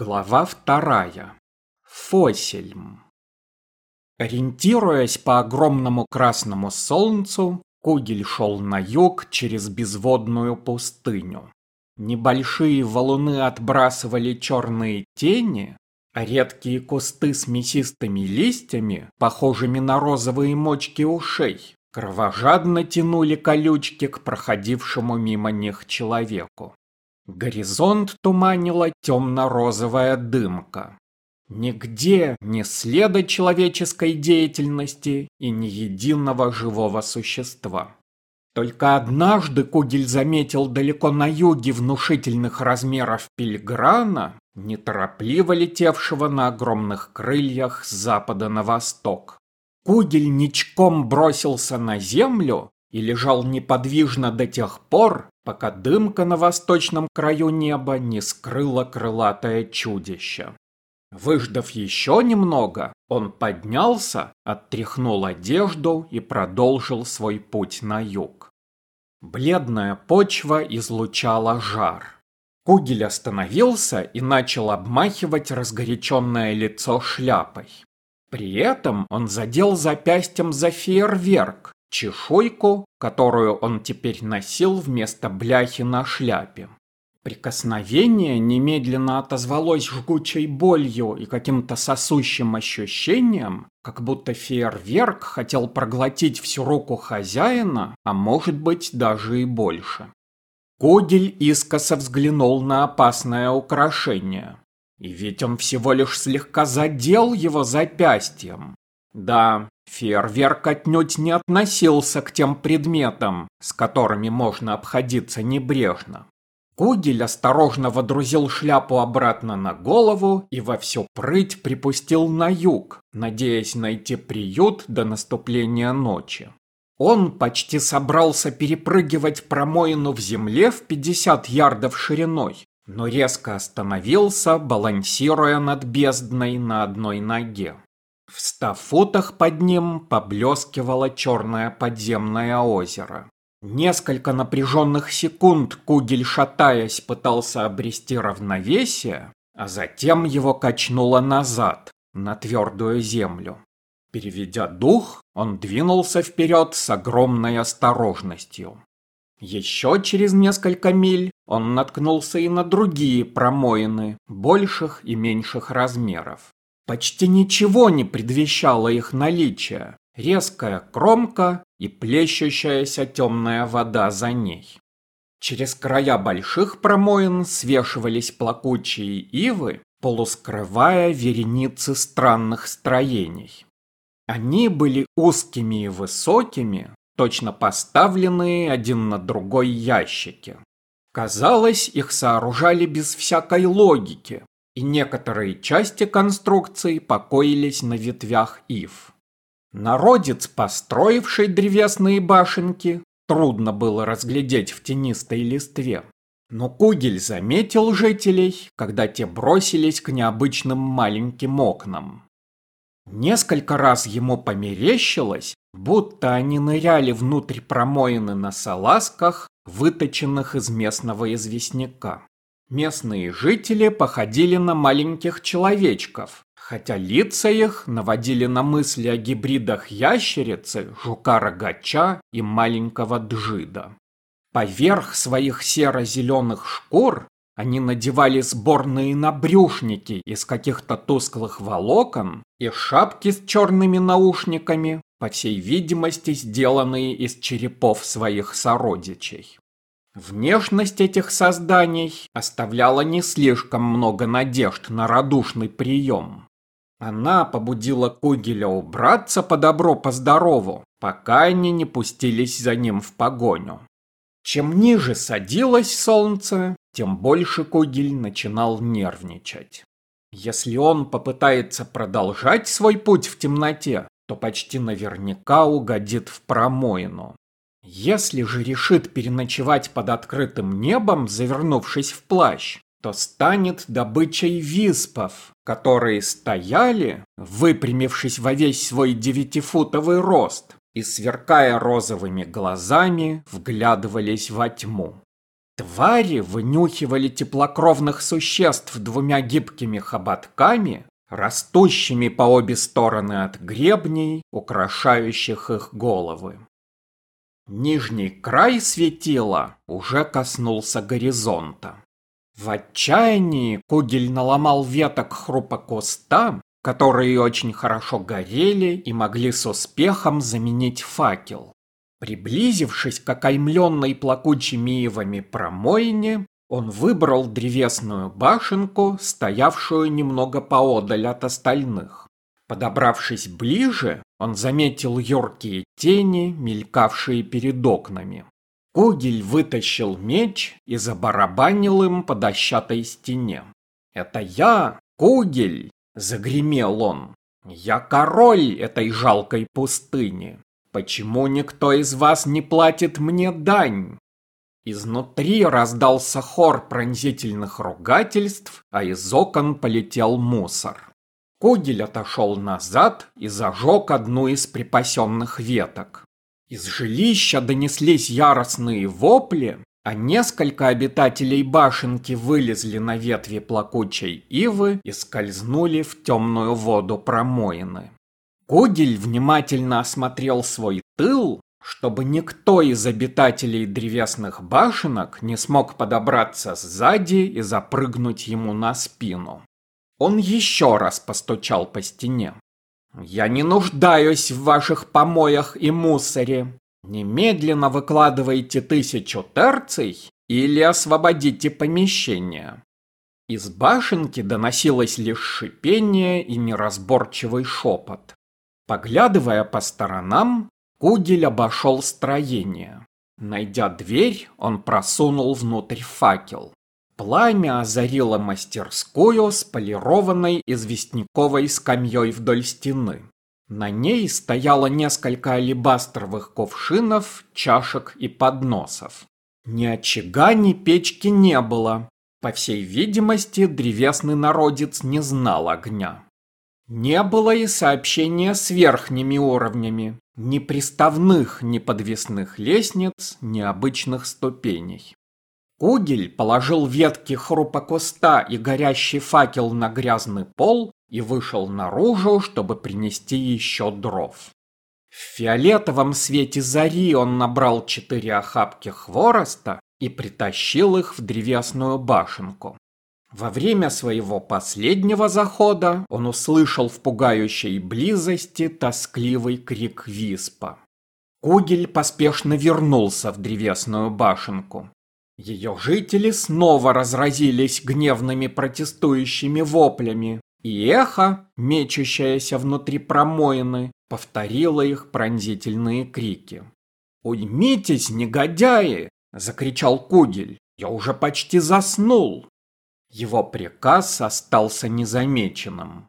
Глава вторая. Фосельм. Ориентируясь по огромному красному солнцу, Кугель шел на юг через безводную пустыню. Небольшие валуны отбрасывали черные тени, а редкие кусты с мясистыми листьями, похожими на розовые мочки ушей, кровожадно тянули колючки к проходившему мимо них человеку. Горизонт туманила темно-розовая дымка. Нигде ни следа человеческой деятельности и ни единого живого существа. Только однажды Кугель заметил далеко на юге внушительных размеров пильграна, неторопливо летевшего на огромных крыльях с запада на восток. Кугель ничком бросился на землю и лежал неподвижно до тех пор, пока дымка на восточном краю неба не скрыла крылатое чудище. Выждав еще немного, он поднялся, оттряхнул одежду и продолжил свой путь на юг. Бледная почва излучала жар. Кугель остановился и начал обмахивать разгоряченное лицо шляпой. При этом он задел запястьем за фейерверк, чешуйку, которую он теперь носил вместо бляхи на шляпе. Прикосновение немедленно отозвалось жгучей болью и каким-то сосущим ощущением, как будто фейерверк хотел проглотить всю руку хозяина, а может быть даже и больше. Кудель искоса взглянул на опасное украшение. И ведь он всего лишь слегка задел его запястьем. Да, Фейерверк отнюдь не относился к тем предметам, с которыми можно обходиться небрежно. Кугель осторожно водрузил шляпу обратно на голову и во всю прыть припустил на юг, надеясь найти приют до наступления ночи. Он почти собрался перепрыгивать промоину в земле в 50 ярдов шириной, но резко остановился, балансируя над бездной на одной ноге. В ста футах под ним поблескивало черное подземное озеро. Несколько напряженных секунд Кугель, шатаясь, пытался обрести равновесие, а затем его качнуло назад, на твердую землю. Переведя дух, он двинулся вперед с огромной осторожностью. Еще через несколько миль он наткнулся и на другие промоины, больших и меньших размеров. Почти ничего не предвещало их наличие. Резкая кромка и плещущаяся темная вода за ней. Через края больших промоин свешивались плакучие ивы, полускрывая вереницы странных строений. Они были узкими и высокими, точно поставленные один на другой ящики. Казалось, их сооружали без всякой логики, и некоторые части конструкции покоились на ветвях ив. Народец, построивший древесные башенки, трудно было разглядеть в тенистой листве. Но Кугель заметил жителей, когда те бросились к необычным маленьким окнам. Несколько раз ему померещилось, будто они ныряли внутрь промоины на салазках, выточенных из местного известняка. Местные жители походили на маленьких человечков, хотя лица их наводили на мысли о гибридах ящерицы, жука-рогача и маленького джида. Поверх своих серо-зеленых шкур они надевали сборные набрюшники из каких-то тусклых волокон и шапки с черными наушниками, по всей видимости, сделанные из черепов своих сородичей. Внешность этих созданий оставляла не слишком много надежд на радушный прием. Она побудила Кугеля убраться по добро по здорову, пока они не пустились за ним в погоню. Чем ниже садилось солнце, тем больше Кугель начинал нервничать. Если он попытается продолжать свой путь в темноте, то почти наверняка угодит в промоину. Если же решит переночевать под открытым небом, завернувшись в плащ, то станет добычей виспов, которые стояли, выпрямившись во весь свой девятифутовый рост и, сверкая розовыми глазами, вглядывались во тьму. Твари вынюхивали теплокровных существ двумя гибкими хоботками, растущими по обе стороны от гребней, украшающих их головы. Нижний край светила уже коснулся горизонта. В отчаянии Кугель наломал веток хрупокуста, которые очень хорошо горели и могли с успехом заменить факел. Приблизившись к окаймленной плакучими ивами промойне, он выбрал древесную башенку, стоявшую немного поодаль от остальных. Подобравшись ближе, он заметил юркие тени, мелькавшие перед окнами. Кугель вытащил меч и забарабанил им по дощатой стене. «Это я, Кугель!» — загремел он. «Я король этой жалкой пустыни. Почему никто из вас не платит мне дань?» Изнутри раздался хор пронзительных ругательств, а из окон полетел мусор. Кугель отошел назад и зажег одну из припасенных веток. Из жилища донеслись яростные вопли, а несколько обитателей башенки вылезли на ветви плакучей ивы и скользнули в темную воду промоины. Кугель внимательно осмотрел свой тыл, чтобы никто из обитателей древесных башенок не смог подобраться сзади и запрыгнуть ему на спину. Он еще раз постучал по стене. «Я не нуждаюсь в ваших помоях и мусоре. Немедленно выкладывайте тысячу терций или освободите помещение». Из башенки доносилось лишь шипение и неразборчивый шепот. Поглядывая по сторонам, Кугель обошел строение. Найдя дверь, он просунул внутрь факел. Пламя озарило мастерскую с полированной известняковой скамьей вдоль стены. На ней стояло несколько алебастровых ковшинов, чашек и подносов. Ни очага, ни печки не было. По всей видимости, древесный народец не знал огня. Не было и сообщения с верхними уровнями, ни приставных, ни подвесных лестниц, ни обычных ступеней. Кугель положил ветки хрупокуста и горящий факел на грязный пол и вышел наружу, чтобы принести еще дров. В фиолетовом свете зари он набрал четыре охапки хвороста и притащил их в древесную башенку. Во время своего последнего захода он услышал в пугающей близости тоскливый крик виспа. Кугель поспешно вернулся в древесную башенку. Ее жители снова разразились гневными протестующими воплями, и эхо, мечущееся внутри промоины, повторило их пронзительные крики. «Уймитесь, негодяи!» – закричал Кугель. «Я уже почти заснул!» Его приказ остался незамеченным.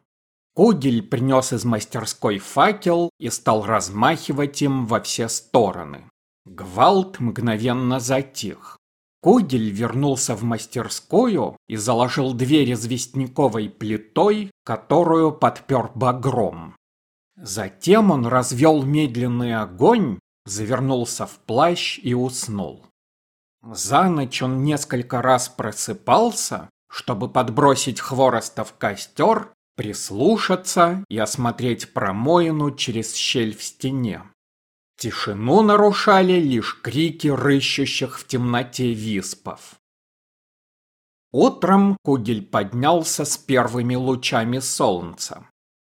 Кугель принес из мастерской факел и стал размахивать им во все стороны. Гвалт мгновенно затих. Кугель вернулся в мастерскую и заложил дверь известняковой плитой, которую подпер багром. Затем он развел медленный огонь, завернулся в плащ и уснул. За ночь он несколько раз просыпался, чтобы подбросить хвороста в костер, прислушаться и осмотреть промоину через щель в стене. Тишину нарушали лишь крики рыщущих в темноте виспов. Утром Кугель поднялся с первыми лучами солнца.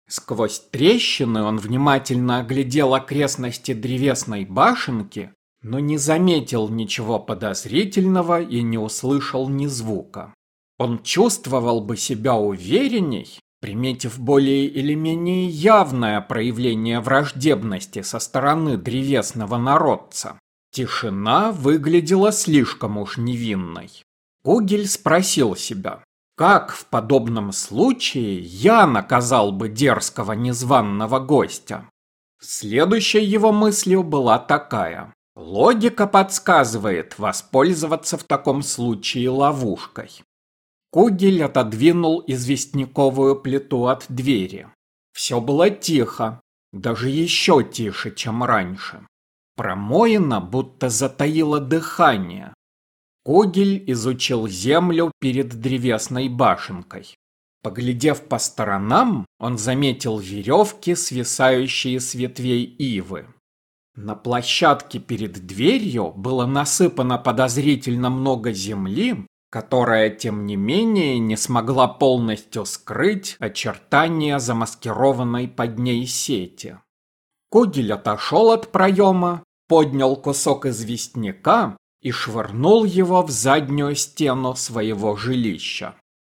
Сквозь трещины он внимательно оглядел окрестности древесной башенки, но не заметил ничего подозрительного и не услышал ни звука. Он чувствовал бы себя уверенней, Приметив более или менее явное проявление враждебности со стороны древесного народца, тишина выглядела слишком уж невинной. Кугель спросил себя, как в подобном случае я наказал бы дерзкого незваного гостя? Следующей его мыслью была такая. Логика подсказывает воспользоваться в таком случае ловушкой. Кугель отодвинул известняковую плиту от двери. Все было тихо, даже еще тише, чем раньше. Промоина будто затаила дыхание. Кугель изучил землю перед древесной башенкой. Поглядев по сторонам, он заметил веревки, свисающие с ветвей ивы. На площадке перед дверью было насыпано подозрительно много земли, которая, тем не менее, не смогла полностью скрыть очертания замаскированной под ней сети. Кугель отошел от проема, поднял кусок известняка и швырнул его в заднюю стену своего жилища.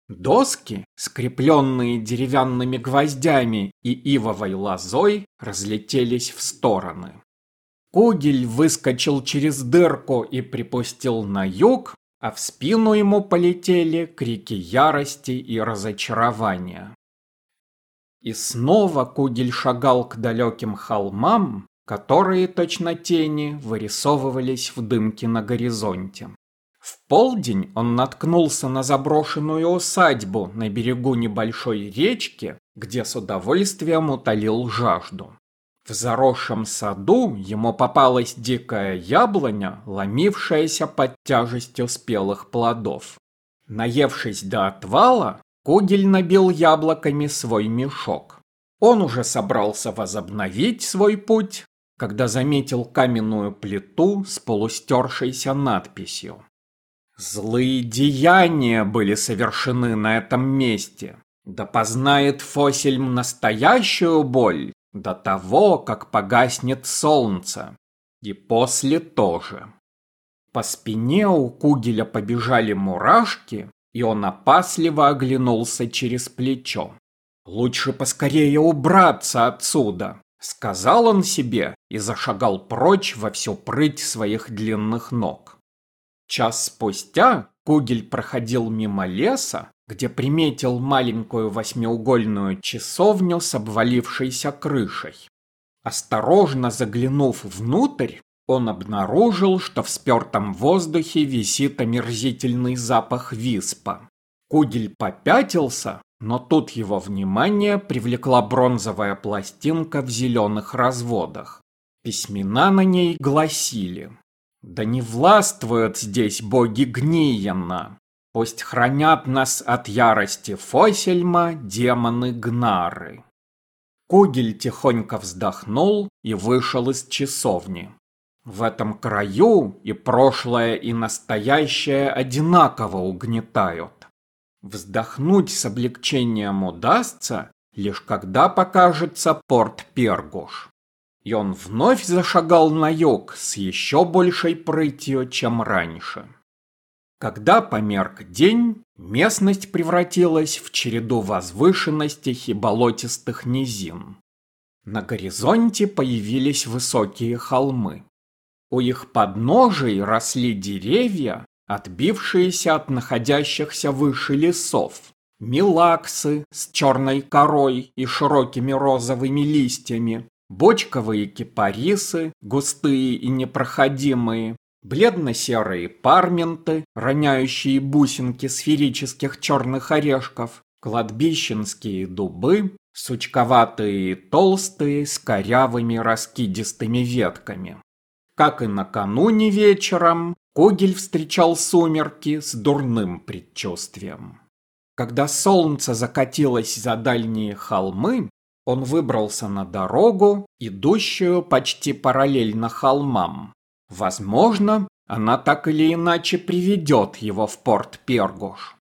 Доски, скрепленные деревянными гвоздями и ивовой лозой, разлетелись в стороны. Кугель выскочил через дырку и припустил на юг, а в спину ему полетели крики ярости и разочарования. И снова Кугель шагал к далеким холмам, которые, точно тени, вырисовывались в дымке на горизонте. В полдень он наткнулся на заброшенную усадьбу на берегу небольшой речки, где с удовольствием утолил жажду. В заросшем саду ему попалась дикая яблоня, ломившаяся под тяжестью спелых плодов. Наевшись до отвала, Кугель набил яблоками свой мешок. Он уже собрался возобновить свой путь, когда заметил каменную плиту с полустершейся надписью. Злые деяния были совершены на этом месте. Да познает Фосельм настоящую боль, до того, как погаснет солнце. И после тоже. По спине у Кугеля побежали мурашки, и он опасливо оглянулся через плечо. «Лучше поскорее убраться отсюда», — сказал он себе и зашагал прочь во всю прыть своих длинных ног. Час спустя Кугель проходил мимо леса, где приметил маленькую восьмиугольную часовню с обвалившейся крышей. Осторожно заглянув внутрь, он обнаружил, что в спертом воздухе висит омерзительный запах виспа. Кугель попятился, но тут его внимание привлекла бронзовая пластинка в зеленых разводах. Письмена на ней гласили «Да не властвуют здесь боги Гниена, Пусть хранят нас от ярости Фосельма демоны Гнары. Кугель тихонько вздохнул и вышел из часовни. В этом краю и прошлое, и настоящее одинаково угнетают. Вздохнуть с облегчением удастся, лишь когда покажется порт Пергуш. И он вновь зашагал на юг с еще большей прытью, чем раньше. Когда померк день, местность превратилась в череду возвышенностей и болотистых низин. На горизонте появились высокие холмы. У их подножий росли деревья, отбившиеся от находящихся выше лесов. Милаксы с черной корой и широкими розовыми листьями, бочковые кипарисы, густые и непроходимые, бледно-серые парменты, роняющие бусинки сферических черных орешков, кладбищенские дубы, сучковатые и толстые, с корявыми раскидистыми ветками. Как и накануне вечером, Когель встречал сумерки с дурным предчувствием. Когда солнце закатилось за дальние холмы, он выбрался на дорогу, идущую почти параллельно холмам. Возможно, она так или иначе приведет его в порт Пергуш.